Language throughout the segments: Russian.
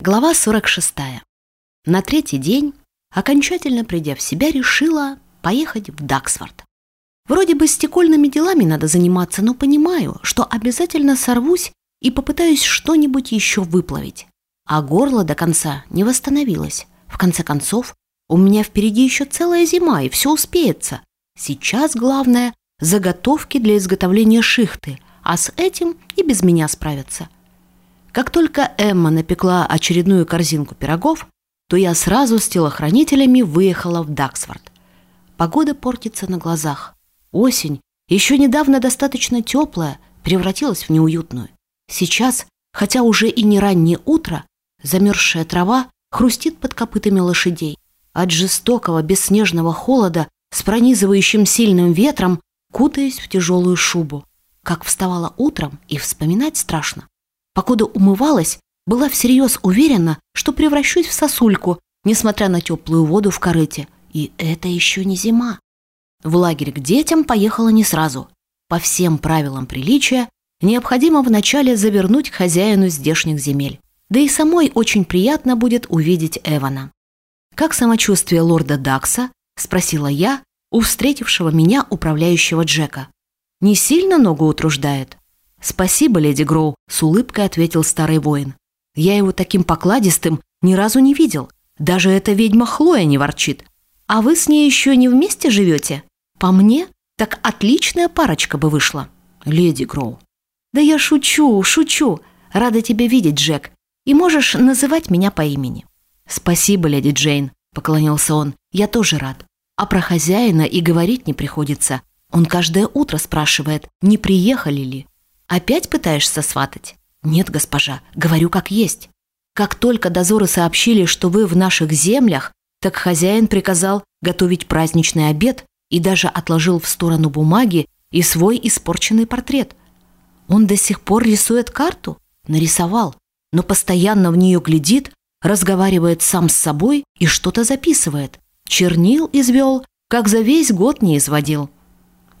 Глава 46. На третий день, окончательно придя в себя, решила поехать в Даксфорд. Вроде бы стекольными делами надо заниматься, но понимаю, что обязательно сорвусь и попытаюсь что-нибудь еще выплавить. А горло до конца не восстановилось. В конце концов, у меня впереди еще целая зима, и все успеется. Сейчас главное – заготовки для изготовления шихты, а с этим и без меня справятся – как только Эмма напекла очередную корзинку пирогов, то я сразу с телохранителями выехала в Даксфорд. Погода портится на глазах. Осень, еще недавно достаточно теплая, превратилась в неуютную. Сейчас, хотя уже и не раннее утро, замерзшая трава хрустит под копытами лошадей. От жестокого бесснежного холода с пронизывающим сильным ветром кутаясь в тяжелую шубу. Как вставала утром, и вспоминать страшно. Покуда умывалась, была всерьез уверена, что превращусь в сосульку, несмотря на теплую воду в корыте. И это еще не зима. В лагерь к детям поехала не сразу. По всем правилам приличия необходимо вначале завернуть хозяину здешних земель. Да и самой очень приятно будет увидеть Эвана. «Как самочувствие лорда Дакса?» – спросила я у встретившего меня управляющего Джека. «Не сильно ногу утруждает?» «Спасибо, леди Гроу», — с улыбкой ответил старый воин. «Я его таким покладистым ни разу не видел. Даже эта ведьма Хлоя не ворчит. А вы с ней еще не вместе живете? По мне, так отличная парочка бы вышла». «Леди Гроу». «Да я шучу, шучу. Рада тебя видеть, Джек. И можешь называть меня по имени». «Спасибо, леди Джейн», — поклонился он. «Я тоже рад. А про хозяина и говорить не приходится. Он каждое утро спрашивает, не приехали ли. Опять пытаешься сватать? Нет, госпожа, говорю как есть. Как только дозоры сообщили, что вы в наших землях, так хозяин приказал готовить праздничный обед и даже отложил в сторону бумаги и свой испорченный портрет. Он до сих пор рисует карту? Нарисовал, но постоянно в нее глядит, разговаривает сам с собой и что-то записывает. Чернил извел, как за весь год не изводил.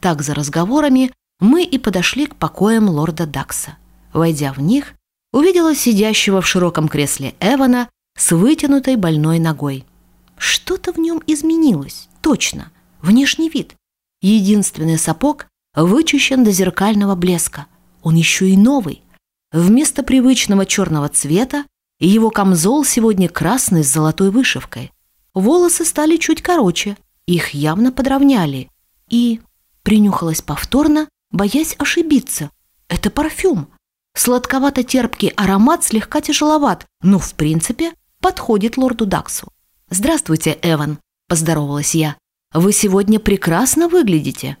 Так за разговорами мы и подошли к покоям лорда Дакса. Войдя в них, увидела сидящего в широком кресле Эвана с вытянутой больной ногой. Что-то в нем изменилось, точно, внешний вид. Единственный сапог вычищен до зеркального блеска. Он еще и новый. Вместо привычного черного цвета его камзол сегодня красный с золотой вышивкой. Волосы стали чуть короче, их явно подровняли. И принюхалась повторно боясь ошибиться. Это парфюм. Сладковато-терпкий аромат слегка тяжеловат, но, в принципе, подходит лорду Даксу. «Здравствуйте, Эван», – поздоровалась я. «Вы сегодня прекрасно выглядите».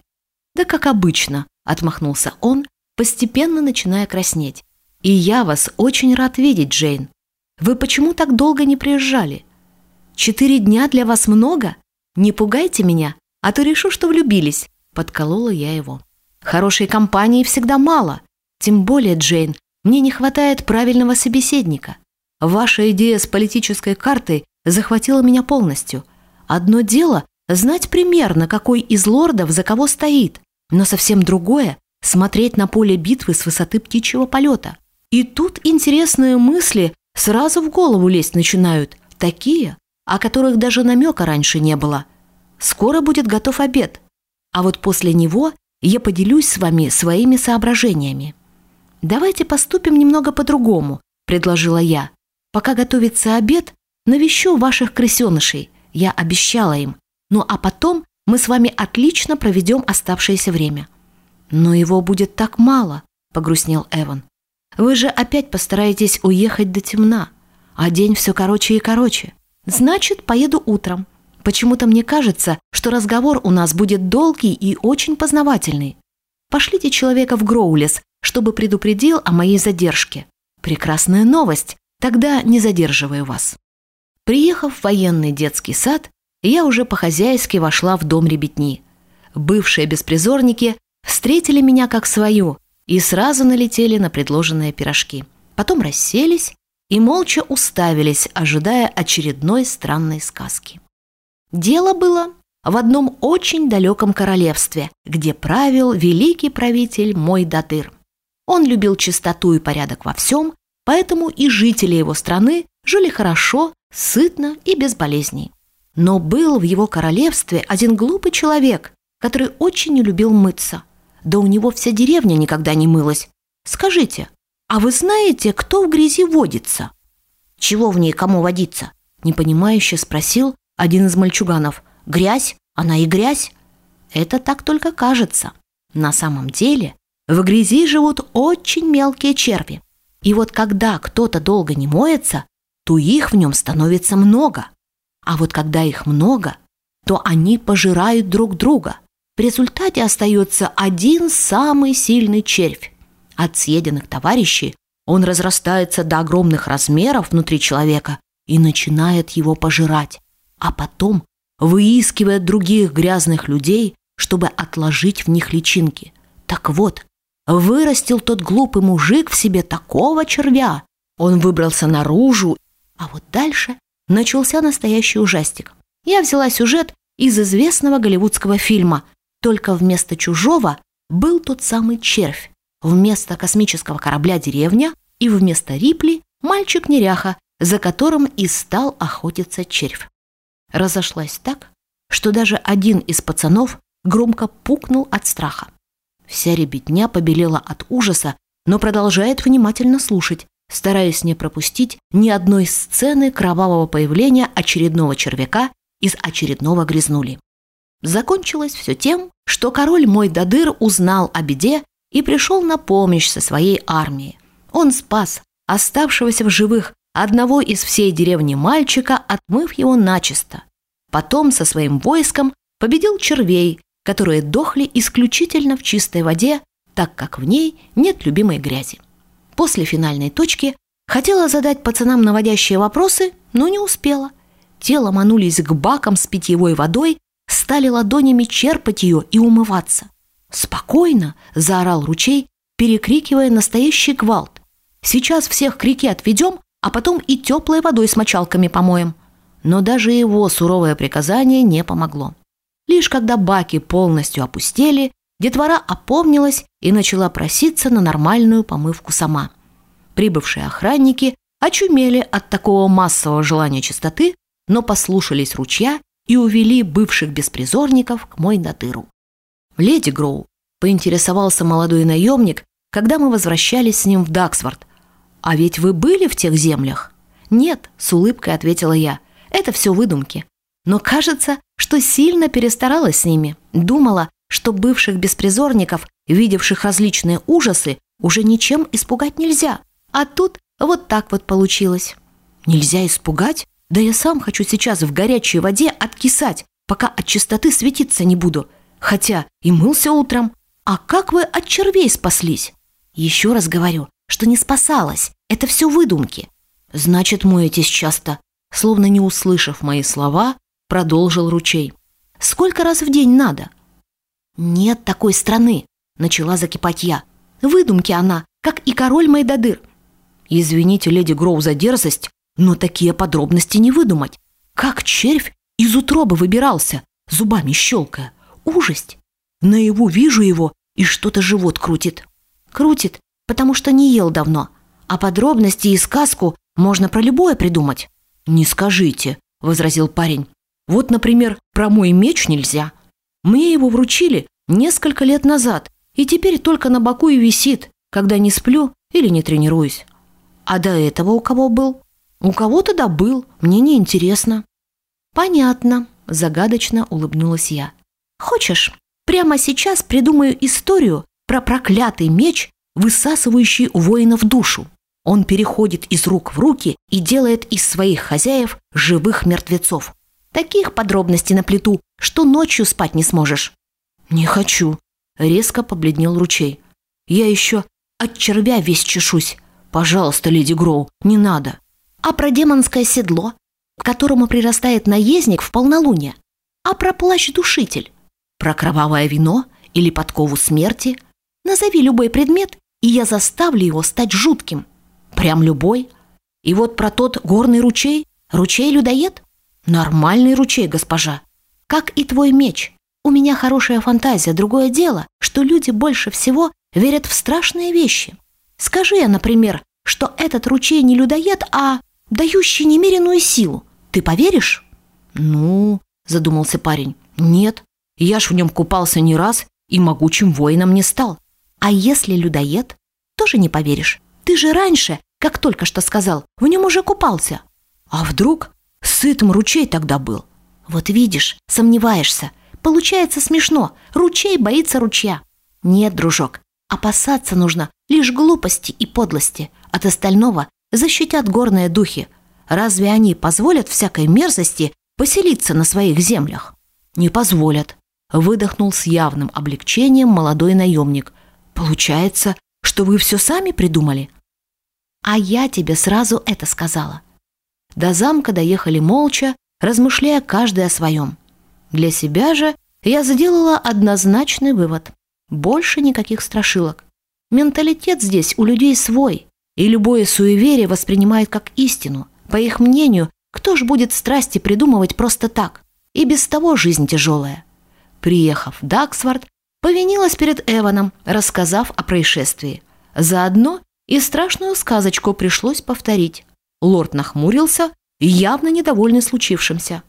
«Да как обычно», – отмахнулся он, постепенно начиная краснеть. «И я вас очень рад видеть, Джейн. Вы почему так долго не приезжали? Четыре дня для вас много? Не пугайте меня, а то решу, что влюбились», – подколола я его. Хорошей компании всегда мало. Тем более, Джейн, мне не хватает правильного собеседника. Ваша идея с политической картой захватила меня полностью. Одно дело – знать примерно, какой из лордов за кого стоит, но совсем другое – смотреть на поле битвы с высоты птичьего полета. И тут интересные мысли сразу в голову лезть начинают, такие, о которых даже намека раньше не было. Скоро будет готов обед, а вот после него я поделюсь с вами своими соображениями. «Давайте поступим немного по-другому», – предложила я. «Пока готовится обед, навещу ваших крысенышей. Я обещала им. Ну а потом мы с вами отлично проведем оставшееся время». «Но его будет так мало», – погрустнел Эван. «Вы же опять постараетесь уехать до темна, а день все короче и короче. Значит, поеду утром. Почему-то мне кажется, что разговор у нас будет долгий и очень познавательный. Пошлите человека в Гроулес, чтобы предупредил о моей задержке. Прекрасная новость, тогда не задерживаю вас. Приехав в военный детский сад, я уже по-хозяйски вошла в дом ребятни. Бывшие беспризорники встретили меня как свою и сразу налетели на предложенные пирожки. Потом расселись и молча уставились, ожидая очередной странной сказки. Дело было в одном очень далеком королевстве, где правил великий правитель мой Датыр. Он любил чистоту и порядок во всем, поэтому и жители его страны жили хорошо, сытно и без болезней. Но был в его королевстве один глупый человек, который очень не любил мыться. Да у него вся деревня никогда не мылась. Скажите, а вы знаете, кто в грязи водится? Чего в ней кому водиться? Непонимающе спросил один из мальчуганов. Грязь? Она и грязь? Это так только кажется. На самом деле в грязи живут очень мелкие черви. И вот когда кто-то долго не моется, то их в нем становится много. А вот когда их много, то они пожирают друг друга. В результате остается один самый сильный червь. От съеденных товарищей он разрастается до огромных размеров внутри человека и начинает его пожирать, а потом выискивает других грязных людей, чтобы отложить в них личинки. Так вот, вырастил тот глупый мужик в себе такого червя. Он выбрался наружу, а вот дальше начался настоящий ужастик. Я взяла сюжет из известного голливудского фильма, только вместо чужого был тот самый червь, вместо космического корабля деревня и вместо Рипли мальчик-неряха, за которым и стал охотиться червь. Разошлась так, что даже один из пацанов громко пукнул от страха. Вся ребятня побелела от ужаса, но продолжает внимательно слушать, стараясь не пропустить ни одной сцены кровавого появления очередного червяка из очередного грязнули. Закончилось все тем, что король мой Дадыр узнал о беде и пришел на помощь со своей армией. Он спас оставшегося в живых одного из всей деревни мальчика, отмыв его начисто. Потом со своим войском победил червей, которые дохли исключительно в чистой воде, так как в ней нет любимой грязи. После финальной точки хотела задать пацанам наводящие вопросы, но не успела. Те ломанулись к бакам с питьевой водой, стали ладонями черпать ее и умываться. «Спокойно!» – заорал ручей, перекрикивая настоящий гвалт. «Сейчас всех к реке отведем, а потом и теплой водой с мочалками помоем». Но даже его суровое приказание не помогло. Лишь когда баки полностью опустели, детвора опомнилась и начала проситься на нормальную помывку сама. Прибывшие охранники очумели от такого массового желания чистоты, но послушались ручья и увели бывших беспризорников к мой надыру. «Леди Гроу», – поинтересовался молодой наемник, когда мы возвращались с ним в Даксфорд. «А ведь вы были в тех землях?» «Нет», – с улыбкой ответила я. «Это все выдумки. Но кажется, что сильно перестаралась с ними. Думала, что бывших беспризорников, видевших различные ужасы, уже ничем испугать нельзя. А тут вот так вот получилось. Нельзя испугать? Да я сам хочу сейчас в горячей воде откисать, пока от чистоты светиться не буду. Хотя и мылся утром. А как вы от червей спаслись? Еще раз говорю, что не спасалась. Это все выдумки. Значит, моетесь часто. Словно не услышав мои слова, продолжил ручей. Сколько раз в день надо? Нет такой страны, начала закипать я. Выдумки она, как и король Майдадыр. Извините, леди Гроу, за дерзость, но такие подробности не выдумать. Как червь из утробы выбирался, зубами щелкая. Ужасть! Наяву вижу его, и что-то живот крутит. Крутит, потому что не ел давно. А подробности и сказку можно про любое придумать. «Не скажите», — возразил парень. «Вот, например, про мой меч нельзя. Мне его вручили несколько лет назад, и теперь только на боку и висит, когда не сплю или не тренируюсь. А до этого у кого был? У кого тогда был, мне не интересно. Понятно, загадочно улыбнулась я. Хочешь, прямо сейчас придумаю историю про проклятый меч, высасывающий у воинов душу. Он переходит из рук в руки и делает из своих хозяев живых мертвецов. Таких подробностей на плиту, что ночью спать не сможешь. «Не хочу», — резко побледнел ручей. «Я еще от червя весь чешусь. Пожалуйста, леди Гроу, не надо». «А про демонское седло, к которому прирастает наездник в полнолуние? А про плащ-душитель? Про кровавое вино или подкову смерти? Назови любой предмет, и я заставлю его стать жутким. Прям любой. И вот про тот горный ручей, ручей-людоед? Нормальный ручей, госпожа. Как и твой меч. У меня хорошая фантазия, другое дело, что люди больше всего верят в страшные вещи. Скажи я, например, что этот ручей не людоед, а дающий немеренную силу. Ты поверишь?» «Ну...» — задумался парень. «Нет, я ж в нем купался не раз и могучим воином не стал. А если людоед? Тоже не поверишь. Ты же раньше, как только что сказал, в нем уже купался. А вдруг сытым ручей тогда был? Вот видишь, сомневаешься. Получается смешно. Ручей боится ручья. Нет, дружок, опасаться нужно лишь глупости и подлости. От остального защитят горные духи. Разве они позволят всякой мерзости поселиться на своих землях? Не позволят. Выдохнул с явным облегчением молодой наемник. Получается, что вы все сами придумали? А я тебе сразу это сказала. До замка доехали молча, размышляя каждый о своем. Для себя же я сделала однозначный вывод. Больше никаких страшилок. Менталитет здесь у людей свой, и любое суеверие воспринимают как истину. По их мнению, кто ж будет страсти придумывать просто так? И без того жизнь тяжелая. Приехав в Даксфорд, повинилась перед Эваном, рассказав о происшествии. Заодно и страшную сказочку пришлось повторить. Лорд нахмурился, явно недовольный случившимся.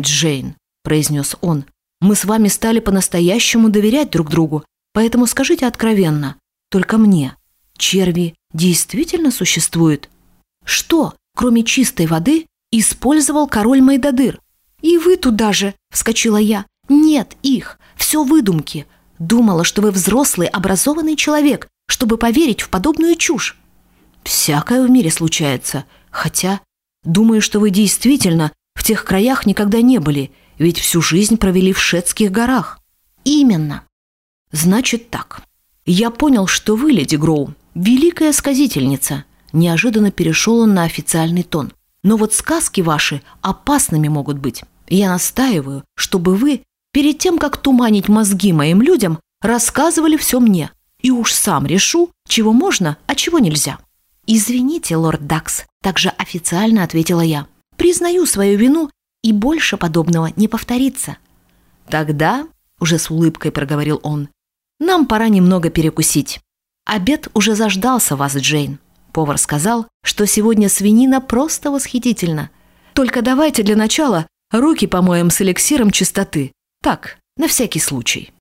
«Джейн», — произнес он, — «мы с вами стали по-настоящему доверять друг другу, поэтому скажите откровенно, только мне, черви действительно существуют?» «Что, кроме чистой воды, использовал король Майдадыр?» «И вы туда же!» — вскочила я. «Нет их, все выдумки. Думала, что вы взрослый, образованный человек, чтобы поверить в подобную чушь». «Всякое в мире случается», Хотя, думаю, что вы действительно в тех краях никогда не были, ведь всю жизнь провели в Шетских горах. Именно. Значит так. Я понял, что вы, леди Гроу, великая сказительница. Неожиданно перешел он на официальный тон. Но вот сказки ваши опасными могут быть. Я настаиваю, чтобы вы, перед тем, как туманить мозги моим людям, рассказывали все мне. И уж сам решу, чего можно, а чего нельзя. «Извините, лорд Дакс», – также официально ответила я. «Признаю свою вину, и больше подобного не повторится». «Тогда», – уже с улыбкой проговорил он, – «нам пора немного перекусить. Обед уже заждался вас, Джейн». Повар сказал, что сегодня свинина просто восхитительна. Только давайте для начала руки помоем с эликсиром чистоты. Так, на всякий случай.